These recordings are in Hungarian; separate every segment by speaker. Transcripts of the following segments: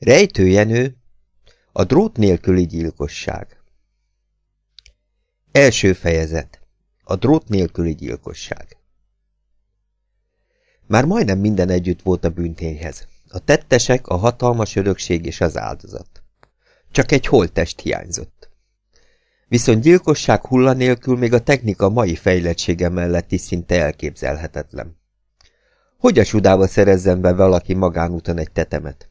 Speaker 1: Rejtőjenő, a drót nélküli gyilkosság. Első fejezet. A drót nélküli gyilkosság. Már majdnem minden együtt volt a bűntényhez. A tettesek, a hatalmas örökség és az áldozat. Csak egy holttest hiányzott. Viszont gyilkosság hulla nélkül még a technika mai fejlettsége mellett is szinte elképzelhetetlen. Hogy a sudába szerezzen be valaki magánúton egy tetemet?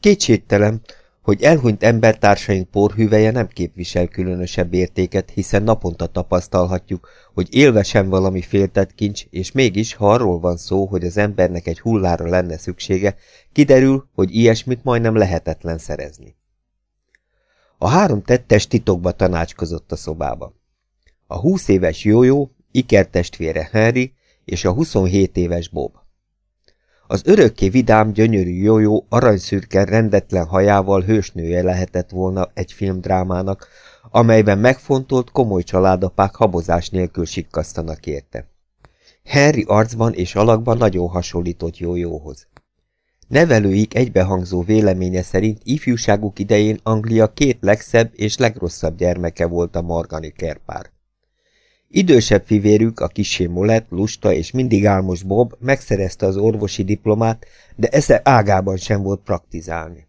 Speaker 1: Kétségtelen, hogy elhunyt embertársaink porhüveje nem képvisel különösebb értéket, hiszen naponta tapasztalhatjuk, hogy élve sem valami féltett kincs, és mégis, ha arról van szó, hogy az embernek egy hullára lenne szüksége, kiderül, hogy ilyesmit majdnem lehetetlen szerezni. A három tettes titokba tanácskozott a szobába. A húsz éves Jójó, ikertestvére Henry és a 27 éves Bob. Az örökké vidám, gyönyörű jójó, aranyszürke, rendetlen hajával hősnője lehetett volna egy filmdrámának, amelyben megfontolt, komoly családapák habozás nélkül sikkasztanak érte. Henry arcban és alakban nagyon hasonlított jójóhoz. Nevelőik egybehangzó véleménye szerint ifjúságuk idején Anglia két legszebb és legrosszabb gyermeke volt a Morgani kerpár. Idősebb fivérük, a kisé Molett, lusta és mindig álmos Bob megszerezte az orvosi diplomát, de esze ágában sem volt praktizálni.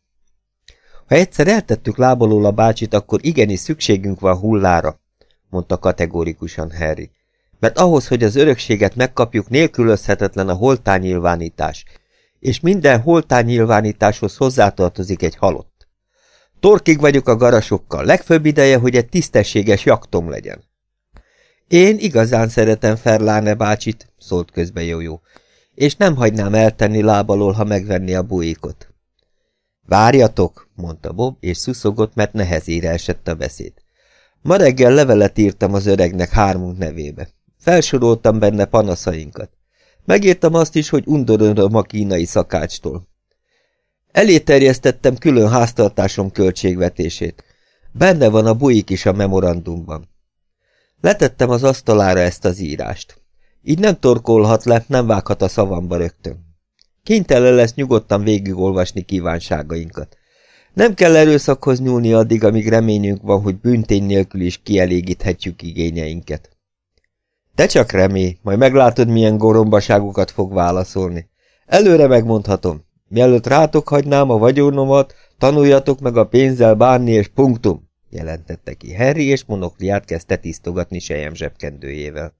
Speaker 1: Ha egyszer eltettük lábalól a bácsit, akkor igenis szükségünk van hullára, mondta kategórikusan Harry. Mert ahhoz, hogy az örökséget megkapjuk, nélkülözhetetlen a holtányilvánítás, és minden holtányilvánításhoz hozzátartozik egy halott. Torkig vagyok a garasokkal, legfőbb ideje, hogy egy tisztességes jaktom legyen. Én igazán szeretem Ferláne bácsit, szólt közbe Jójó, és nem hagynám eltenni lábalól, ha megvenni a bujikot. Várjatok, mondta Bob, és szuszogott, mert nehezére esett a beszéd. Ma reggel levelet írtam az öregnek hármunk nevébe. Felsoroltam benne panaszainkat. Megírtam azt is, hogy undorodom a kínai szakácstól. Elé terjesztettem külön háztartásom költségvetését. Benne van a bujik is a memorandumban. Letettem az asztalára ezt az írást. Így nem torkolhat le, nem vághat a szavamba rögtön. Kénytelen lesz nyugodtan végigolvasni kívánságainkat. Nem kell erőszakhoz nyúlni addig, amíg reményünk van, hogy büntény nélkül is kielégíthetjük igényeinket. Te csak remélj, majd meglátod, milyen gorombaságokat fog válaszolni. Előre megmondhatom, mielőtt rátok hagynám a vagyonomat, tanuljatok meg a pénzzel bánni, és punktum jelentette ki Harry, és monokliát kezdte tisztogatni sejem zsebkendőjével.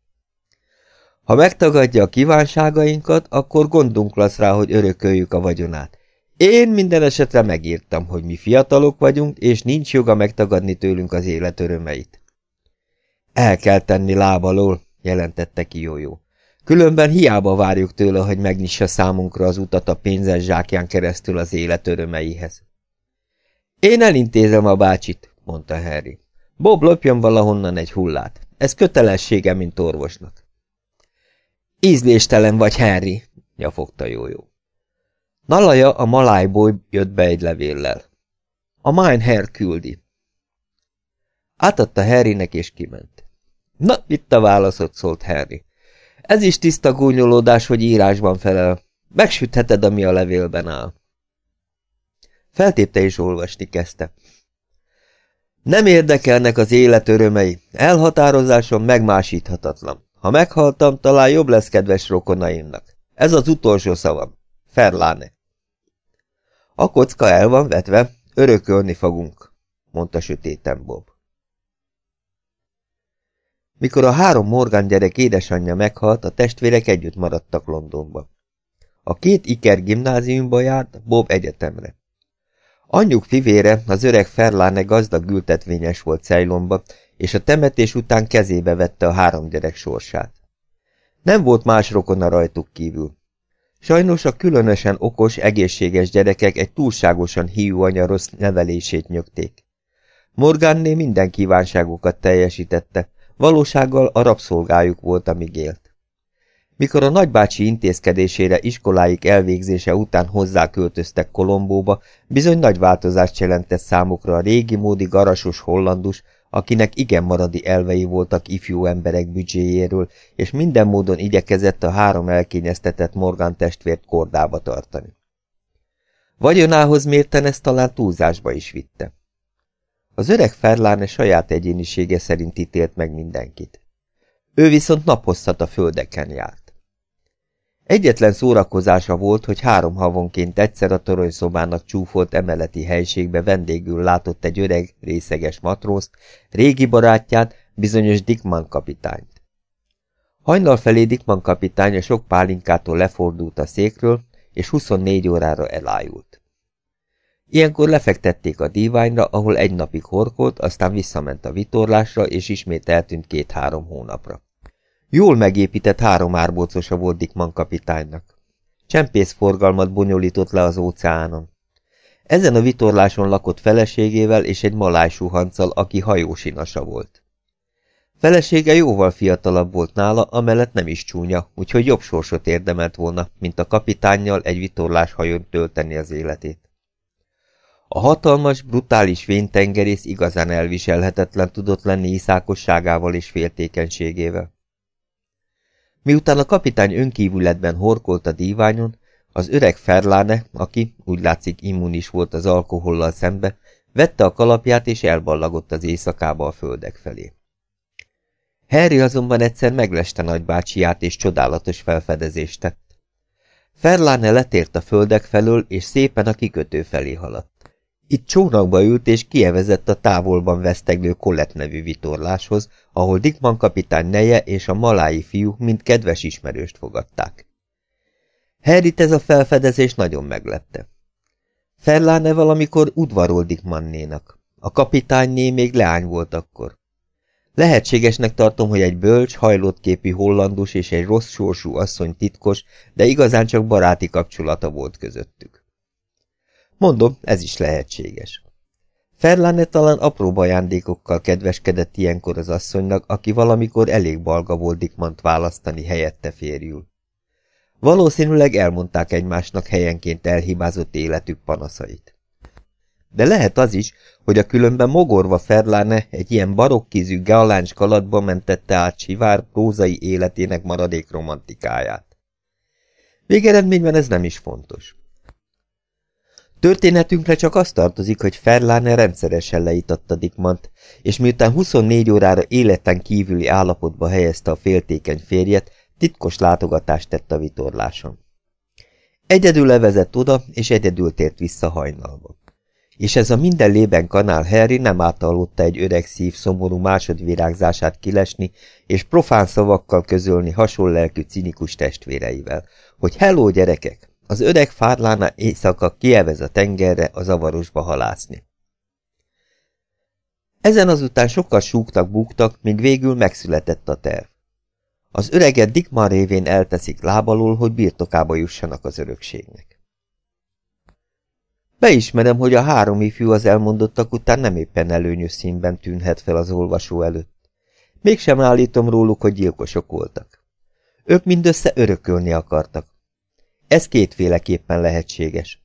Speaker 1: Ha megtagadja a kívánságainkat, akkor gondunk lesz rá, hogy örököljük a vagyonát. Én minden esetre megírtam, hogy mi fiatalok vagyunk, és nincs joga megtagadni tőlünk az élet örömeit. El kell tenni lábalól, jelentette ki Jójó. Különben hiába várjuk tőle, hogy megnyissa számunkra az utat a pénzes zsákján keresztül az élet örömeihez. Én elintézem a bácsit, mondta Harry. Bob lopjon valahonnan egy hullát. Ez kötelessége, mint orvosnak. Ízléstelen vagy, Harry, nyafogta Jójó. Nalaja a malájból jött be egy levéllel. A Hair küldi. Átadta Harrynek és kiment. Na, itt a válaszot, szólt Harry. Ez is tiszta gúnyolódás, hogy írásban felel. Megsütheted, ami a levélben áll. Feltépte és olvasni kezdte. Nem érdekelnek az élet örömei, elhatározásom megmásíthatatlan. Ha meghaltam, talán jobb lesz kedves rokonaimnak. Ez az utolsó szavam. Ferláne. A kocka el van vetve, örökölni fogunk, mondta sötéten Bob. Mikor a három Morgan gyerek édesanyja meghalt, a testvérek együtt maradtak Londonba. A két Iker gimnáziumba járt, Bob egyetemre. Anyjuk fivére, az öreg Ferláne gazdag ültetvényes volt Ceylonba, és a temetés után kezébe vette a három gyerek sorsát. Nem volt más rokona rajtuk kívül. Sajnos a különösen okos, egészséges gyerekek egy túlságosan hiú anya rossz nevelését nyögték. Morganné minden kívánságukat teljesítette, valósággal a rabszolgájuk volt, amíg élt. Mikor a nagybácsi intézkedésére iskoláik elvégzése után hozzáköltöztek Kolombóba, bizony nagy változást jelentett számukra a régi módi garasos hollandus, akinek igen maradi elvei voltak ifjú emberek büdzséjéről, és minden módon igyekezett a három elkényeztetett Morgan testvért kordába tartani. Vagyonához mérten ezt talán túlzásba is vitte. Az öreg Ferláne saját egyénisége szerint ítélt meg mindenkit. Ő viszont naphosszat a földeken járt. Egyetlen szórakozása volt, hogy három havonként egyszer a toronyszobának csúfolt emeleti helységbe vendégül látott egy öreg, részeges matrózt, régi barátját, bizonyos Dickman kapitányt. Hajnal felé Dickman kapitány a sok pálinkától lefordult a székről, és 24 órára elájult. Ilyenkor lefektették a díványra, ahol egy napig horkolt, aztán visszament a vitorlásra, és ismét eltűnt két-három hónapra. Jól megépített három árbócosa volt Dickman kapitánynak. Csempészforgalmat bonyolított le az óceánon. Ezen a vitorláson lakott feleségével és egy maláj suhanccal, aki hajósinasa volt. Felesége jóval fiatalabb volt nála, amellett nem is csúnya, úgyhogy jobb sorsot érdemelt volna, mint a kapitánnyal egy vitorlás hajón tölteni az életét. A hatalmas, brutális véntengerész igazán elviselhetetlen tudott lenni iszákosságával és féltékenységével. Miután a kapitány önkívületben horkolt a díványon, az öreg Ferláne, aki úgy látszik immunis volt az alkohollal szembe, vette a kalapját és elballagott az éjszakába a földek felé. Harry azonban egyszer megleste nagybácsiát és csodálatos felfedezést tett. Ferláne letért a földek felől, és szépen a kikötő felé haladt. Itt csónakba ült és kievezett a távolban veszteglő Colette nevű vitorláshoz, ahol Dickman kapitány neje és a malái fiú mind kedves ismerőst fogadták. Harryt ez a felfedezés nagyon meglepte. Ferláne valamikor udvarol Dickmannénak. A kapitányné még leány volt akkor. Lehetségesnek tartom, hogy egy bölcs, hajlott képű hollandus és egy rossz sorsú asszony titkos, de igazán csak baráti kapcsolata volt közöttük. Mondom, ez is lehetséges. Ferlane talán apró ajándékokkal kedveskedett ilyenkor az asszonynak, aki valamikor elég balga volt Dickmant választani helyette férjül. Valószínűleg elmondták egymásnak helyenként elhibázott életük panaszait. De lehet az is, hogy a különben mogorva Ferláne egy ilyen barokkízű galáncs kalatba mentette át Sivár prózai életének maradék romantikáját. Végeredményben ez nem is fontos. Történetünkre csak az tartozik, hogy Ferláne rendszeresen leítatta Dickmant, és miután 24 órára életen kívüli állapotba helyezte a féltékeny férjet, titkos látogatást tett a vitorláson. Egyedül levezett oda, és egyedül tért vissza hajnalba. És ez a minden lében kanál Harry nem átaludta egy öreg szív szomorú másodvirágzását kilesni, és profán szavakkal közölni hasonlelkű cinikus testvéreivel, hogy hello gyerekek, az öreg fárlána éjszaka kievez a tengerre a zavarosba halászni. Ezen azután sokkal súgtak-búgtak, míg végül megszületett a terv. Az öreget Dickman révén elteszik lábalól, hogy birtokába jussanak az örökségnek. Beismerem, hogy a három ifjú az elmondottak után nem éppen előnyös színben tűnhet fel az olvasó előtt. Mégsem állítom róluk, hogy gyilkosok voltak. Ők mindössze örökölni akartak, ez kétféleképpen lehetséges.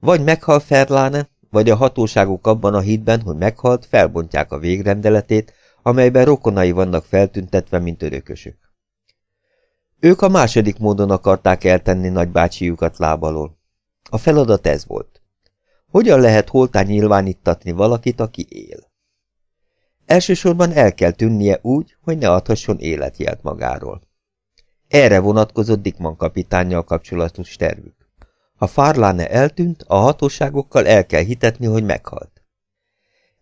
Speaker 1: Vagy meghal Ferláne, vagy a hatóságok abban a hitben, hogy meghalt, felbontják a végrendeletét, amelyben rokonai vannak feltüntetve, mint örökösök. Ők a második módon akarták eltenni nagybácsijukat lábalól. A feladat ez volt. Hogyan lehet holtán nyilvánítatni valakit, aki él? Elsősorban el kell tűnnie úgy, hogy ne adhasson életjelt magáról. Erre vonatkozott Dickman kapitánnyal kapcsolatos tervük. Ha Farlane eltűnt, a hatóságokkal el kell hitetni, hogy meghalt.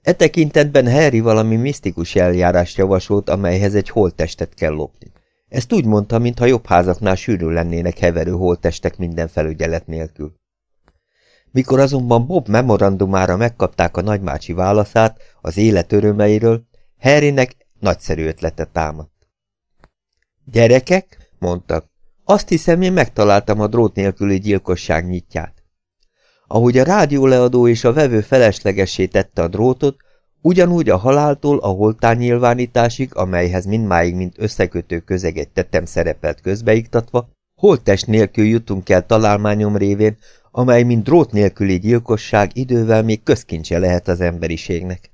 Speaker 1: E tekintetben Harry valami misztikus eljárást javasolt, amelyhez egy holttestet kell lopni. Ezt úgy mondta, mintha jobb házaknál sűrű lennének heverő holttestek minden felügyelet nélkül. Mikor azonban Bob memorandumára megkapták a nagymácsi válaszát az élet örömeiről, Harrynek nagyszerű ötlete támadt. Gyerekek, mondta. Azt hiszem, én megtaláltam a drót nélküli gyilkosság nyitját. Ahogy a rádióleadó és a vevő feleslegessé tette a drótot, ugyanúgy a haláltól a holtán nyilvánításig, amelyhez mindmáig mint összekötő közeget tettem szerepelt közbeiktatva, holttest nélkül jutunk el találmányom révén, amely mint drót nélküli gyilkosság idővel még közkincse lehet az emberiségnek.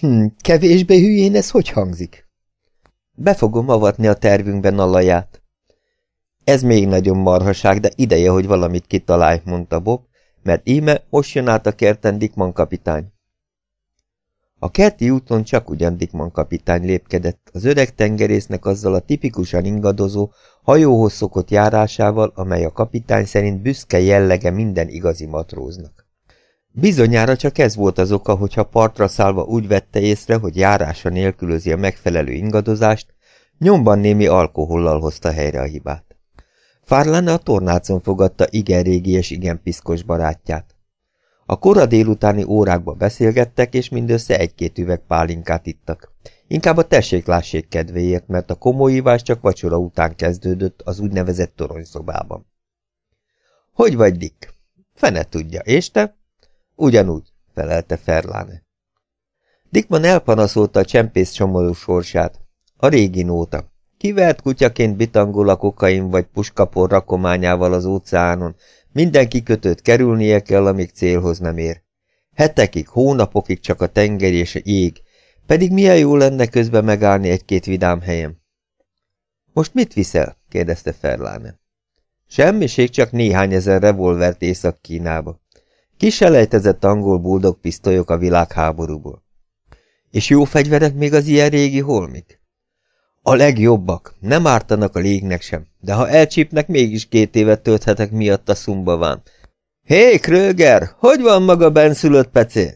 Speaker 1: Hm, kevésbé hülyén ez hogy hangzik? Be fogom avatni a tervünkben a laját. Ez még nagyon marhaság, de ideje, hogy valamit kitalálj, mondta Bob, mert íme most jön át a kerten Dickman kapitány. A kerti úton csak ugyan Dickman kapitány lépkedett, az öreg tengerésznek azzal a tipikusan ingadozó, hajóhoz szokott járásával, amely a kapitány szerint büszke jellege minden igazi matróznak. Bizonyára csak ez volt az oka, hogyha partra szállva úgy vette észre, hogy járása nélkülözi a megfelelő ingadozást, nyomban némi alkohollal hozta helyre a hibát. Fárlane a tornácon fogadta igen régi és igen piszkos barátját. A kora délutáni órákba beszélgettek, és mindössze egy-két üveg pálinkát ittak. Inkább a tessék-lássék kedvéért, mert a komolyívás csak vacsora után kezdődött az úgynevezett toronyszobában. Hogy vagy, Dick? Fene tudja, és te? Ugyanúgy, felelte Ferláne. Dickman elpanaszolta a csempész csomorú sorsát. A régi nóta. Kivert kutyaként bitangol a kokain vagy puskapor rakományával az óceánon, minden kikötőt kerülnie kell, amíg célhoz nem ér. Hetekig, hónapokig csak a tenger és a jég, pedig milyen jó lenne közben megállni egy-két vidám helyen. Most mit viszel? kérdezte Ferláne. Semmiség, csak néhány ezer revolvert Észak-Kínába. Kiselejtezett angol buldog pisztolyok a világháborúból. És jó fegyverek még az ilyen régi holmik? A legjobbak, nem ártanak a légnek sem, de ha elcsípnek, mégis két évet tölthetek miatt a szumbaván. Hé, Kröger, hogy van maga benszülött pecél?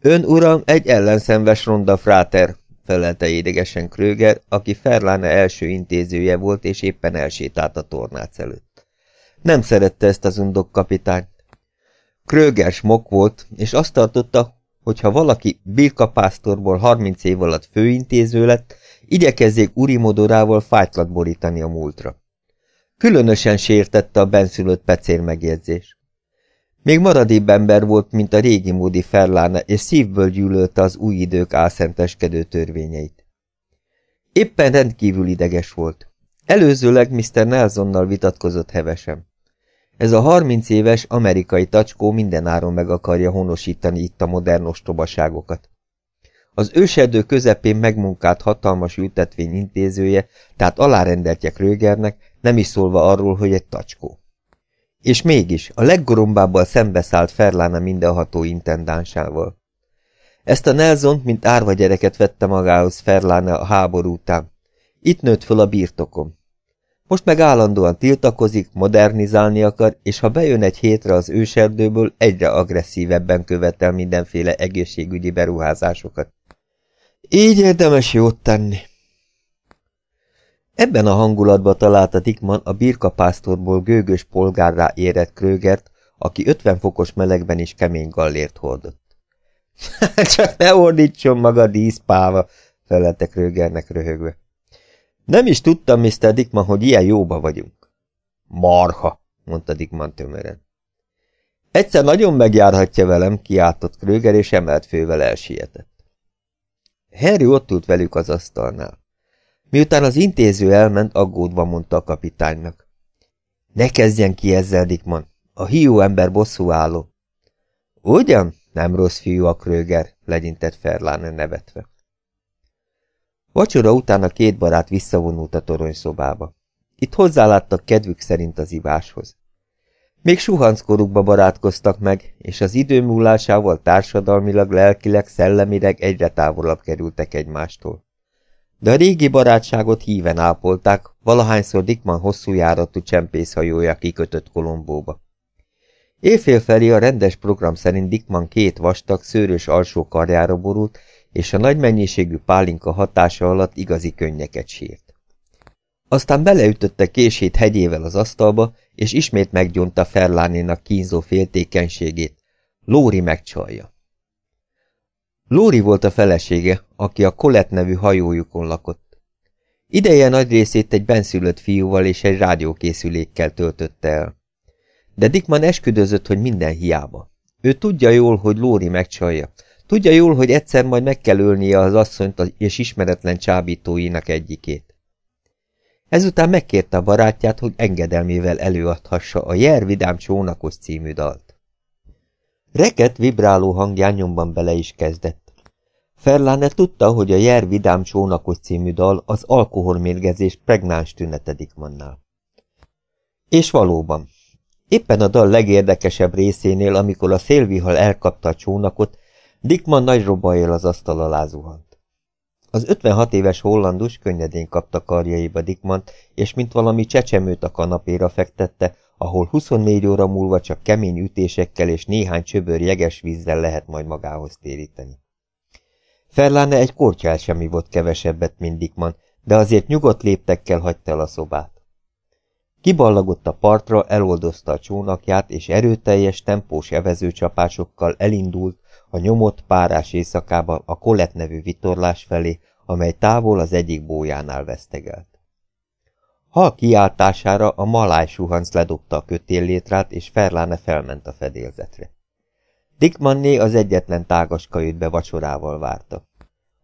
Speaker 1: Ön, uram, egy ellenszenves ronda fráter, felelte idegesen Kröger, aki Ferláne első intézője volt, és éppen elsétált a tornác előtt. Nem szerette ezt az undok kapitányt. Kröger smok volt, és azt tartotta, hogy ha valaki Bilka pásztorból 30 év alatt főintéző lett, igyekezzék urimodorával fájtlat borítani a múltra. Különösen sértette a benszülött pecér megjegyzés. Még maradébb ember volt, mint a régi módi Ferláne, és szívből gyűlölte az új idők álszenteskedő törvényeit. Éppen rendkívül ideges volt. Előzőleg Mr. Nelsonnal vitatkozott hevesen. Ez a harminc éves amerikai tacskó mindenáron meg akarja honosítani itt a modern ostobaságokat. Az őserdő közepén megmunkált hatalmas ültetvény intézője, tehát alárendeltje Krögernek, nem is szólva arról, hogy egy tacskó. És mégis a leggorombábbal szembeszállt Ferlána mindenható intendánsával. Ezt a Nelson, mint árva gyereket vette magához Ferlána a háború után. Itt nőtt föl a birtokom. Most meg állandóan tiltakozik, modernizálni akar, és ha bejön egy hétre az őserdőből, egyre agresszívebben követel mindenféle egészségügyi beruházásokat. Így érdemes jót tenni. Ebben a hangulatban találta Dickman a birkapásztorból gőgös polgárrá érett Krögert, aki ötven fokos melegben is kemény gallért hordott. Csak ne ordítson maga díszpáva, felelte Krögernek röhögve. Nem is tudtam, Mr. Dickman, hogy ilyen jóba vagyunk. Marha, mondta Dickman tömören. Egyszer nagyon megjárhatja velem, kiáltott Kröger, és emelt fővel elsietett. Harry ott ült velük az asztalnál. Miután az intéző elment, aggódva mondta a kapitánynak. Ne kezdjen ki ezzel, Dickman. A hiú ember bosszú álló. Ugyan? Nem rossz fiú a Kröger, legyintett Ferláne nevetve. Vacsora után a két barát visszavonult a toronyszobába. Itt hozzáláttak kedvük szerint az iváshoz. Még suhanckorukba barátkoztak meg, és az idő múlásával társadalmilag, lelkileg, szellemileg egyre távolabb kerültek egymástól. De a régi barátságot híven ápolták, valahányszor Dickman hosszú járatú csempészhajója kikötött Kolombóba. Éjfél felé a rendes program szerint Dickman két vastag, szőrös alsó karjára borult, és a nagy mennyiségű pálinka hatása alatt igazi könnyeket sírt. Aztán beleütötte kését hegyével az asztalba, és ismét meggyonta Ferlánénak kínzó féltékenységét. Lóri megcsalja. Lóri volt a felesége, aki a Colette nevű hajójukon lakott. Ideje nagy részét egy benszülött fiúval és egy rádiókészülékkel töltötte el. De Dickman esküdözött, hogy minden hiába. Ő tudja jól, hogy Lóri megcsalja. Tudja jól, hogy egyszer majd meg kell ölnie az asszonyt és ismeretlen csábítóinak egyikét. Ezután megkérte a barátját, hogy engedelmével előadhassa a Jer Vidám Csónakos című dalt. Reket vibráló hangján nyomban bele is kezdett. Ferláne tudta, hogy a Jer Vidám Csónakos című dal az alkoholmérgezés pregnáns tünetedik mannál. És valóban. Éppen a dal legérdekesebb részénél, amikor a szélvihal elkapta a csónakot, Dickman nagy robajjal az asztal alá zuhant. Az 56 éves hollandus könnyedén kapta karjaiba Dickmant, és mint valami csecsemőt a kanapéra fektette, ahol 24 óra múlva csak kemény ütésekkel és néhány csöbör jeges vízzel lehet majd magához téríteni. Ferláne egy kortyál semmi volt kevesebbet, mint Dickman, de azért nyugodt léptekkel hagyta el a szobát. Kiballagott a partra, eloldozta a csónakját, és erőteljes, tempós evezőcsapásokkal elindult a nyomott párás éjszakában a Colette nevű vitorlás felé, amely távol az egyik bójánál vesztegelt. Hal kiáltására a maláj suhanc ledobta a kötéllétrát, és Ferláne felment a fedélzetre. Dickmanné az egyetlen tágas kajütbe vacsorával várta.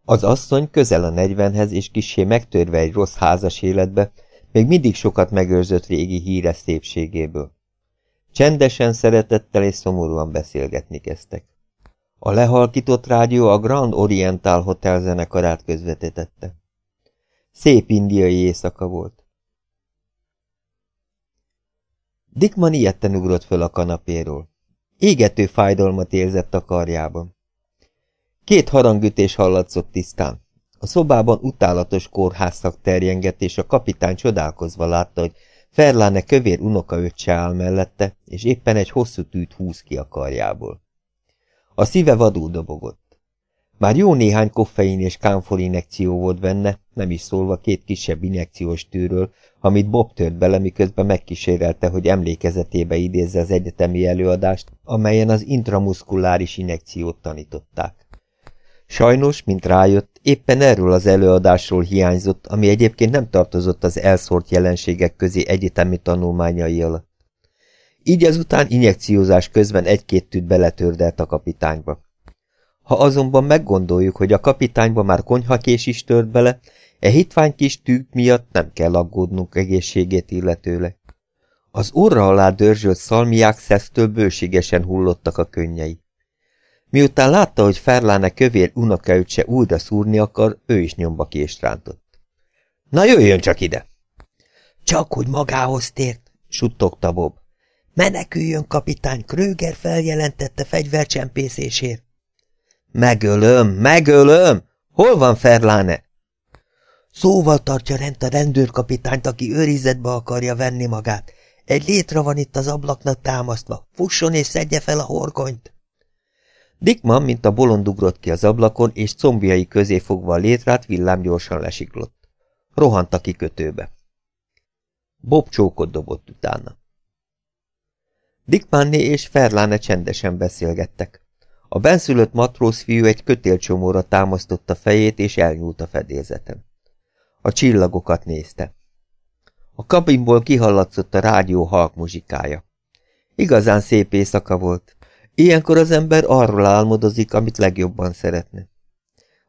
Speaker 1: Az asszony közel a negyvenhez és kisé megtörve egy rossz házas életbe, még mindig sokat megőrzött régi híres szépségéből. Csendesen, szeretettel és szomorúan beszélgetni kezdtek. A lehalkított rádió a Grand Oriental Hotel zenekarát közvetítette. Szép indiai éjszaka volt. Dickman ilyetten ugrott föl a kanapéról. Égető fájdalmat érzett a karjában. Két harangütés hallatszott tisztán. A szobában utálatos kórházszak terjengett, és a kapitány csodálkozva látta, hogy Ferláne kövér unokaöccse áll mellette, és éppen egy hosszú tűt húz ki a karjából. A szíve vadul dobogott. Már jó néhány koffein és kámfor inekció volt benne, nem is szólva két kisebb inekciós tűről, amit Bob tört bele, miközben megkísérelte, hogy emlékezetébe idézze az egyetemi előadást, amelyen az intramuszkuláris inekciót tanították. Sajnos, mint rájött, éppen erről az előadásról hiányzott, ami egyébként nem tartozott az elszórt jelenségek közé egyetemi tanulmányai alatt. Így ezután injekciózás közben egy-két tűt beletördelt a kapitányba. Ha azonban meggondoljuk, hogy a kapitányba már konyhakés is tört bele, e hitvány kis tűk miatt nem kell aggódnunk egészségét illetőleg. Az orra alá dörzsölt szalmiák szesztől bőségesen hullottak a könnyei. Miután látta, hogy Ferláne kövér unokaüt se újra szúrni akar, ő is nyomba kést rántott. Na jöjjön csak ide! Csak hogy magához tért, suttogta Bob. Meneküljön, kapitány, Kröger feljelentette fegyvercsempészésért. Megölöm, megölöm! Hol van Ferláne? Szóval tartja rend a rendőrkapitányt, aki őrizetbe akarja venni magát. Egy létre van itt az ablaknak támasztva. Fusson és szedje fel a horgonyt! Dickman, mint a bolond ugrott ki az ablakon, és combjai közé fogva a létrát villámgyorsan lesiklott. Rohant a kikötőbe. Bob csókot dobott utána. Dickmanné és Ferláne csendesen beszélgettek. A benszülött matróz fiú egy kötélcsomóra támasztotta fejét, és elnyúlt a fedélzeten. A csillagokat nézte. A kabinból kihallatszott a rádió halk muzsikája. Igazán szép éjszaka volt. Ilyenkor az ember arról álmodozik, amit legjobban szeretne.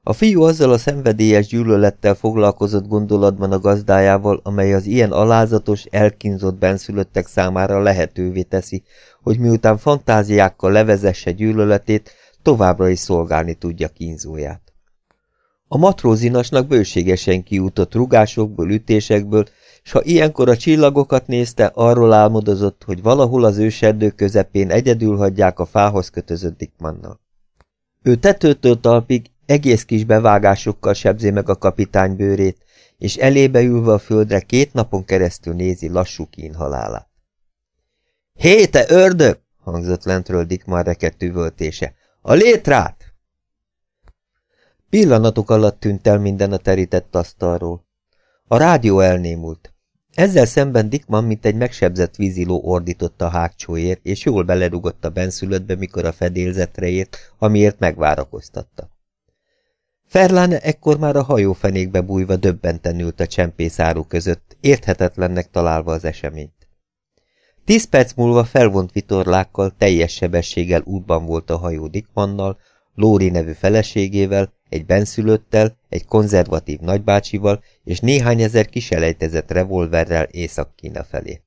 Speaker 1: A fiú azzal a szenvedélyes gyűlölettel foglalkozott gondolatban a gazdájával, amely az ilyen alázatos, elkínzott benszülöttek számára lehetővé teszi, hogy miután fantáziákkal levezesse gyűlöletét, továbbra is szolgálni tudja kínzóját. A matrózinasnak bőségesen kiútott rugásokból, ütésekből, s ha ilyenkor a csillagokat nézte, arról álmodozott, hogy valahol az őserdő közepén egyedül hagyják a fához kötözött Dickmannal. Ő tetőtől talpig egész kis bevágásokkal sebzi meg a kapitány bőrét, és elébe ülve a földre két napon keresztül nézi lassú kín halálát. Hé, te ördög! hangzott lentről Dickman rekett üvöltése. A létrát! Pillanatok alatt tűnt el minden a terített asztalról. A rádió elnémult. Ezzel szemben Dickman, mint egy megsebzett víziló ordított a hágcsóért, és jól belerugott a benszülöttbe, mikor a fedélzetre ért, amiért megvárakoztatta. Ferláne ekkor már a hajófenékbe bújva döbbenten ült a csempészáru között, érthetetlennek találva az eseményt. Tíz perc múlva felvont vitorlákkal, teljes sebességgel útban volt a hajó Dickmannal, Lóri nevű feleségével, egy benszülöttel, egy konzervatív nagybácsival és néhány ezer kiselejtezett revolverrel Észak-Kína felé.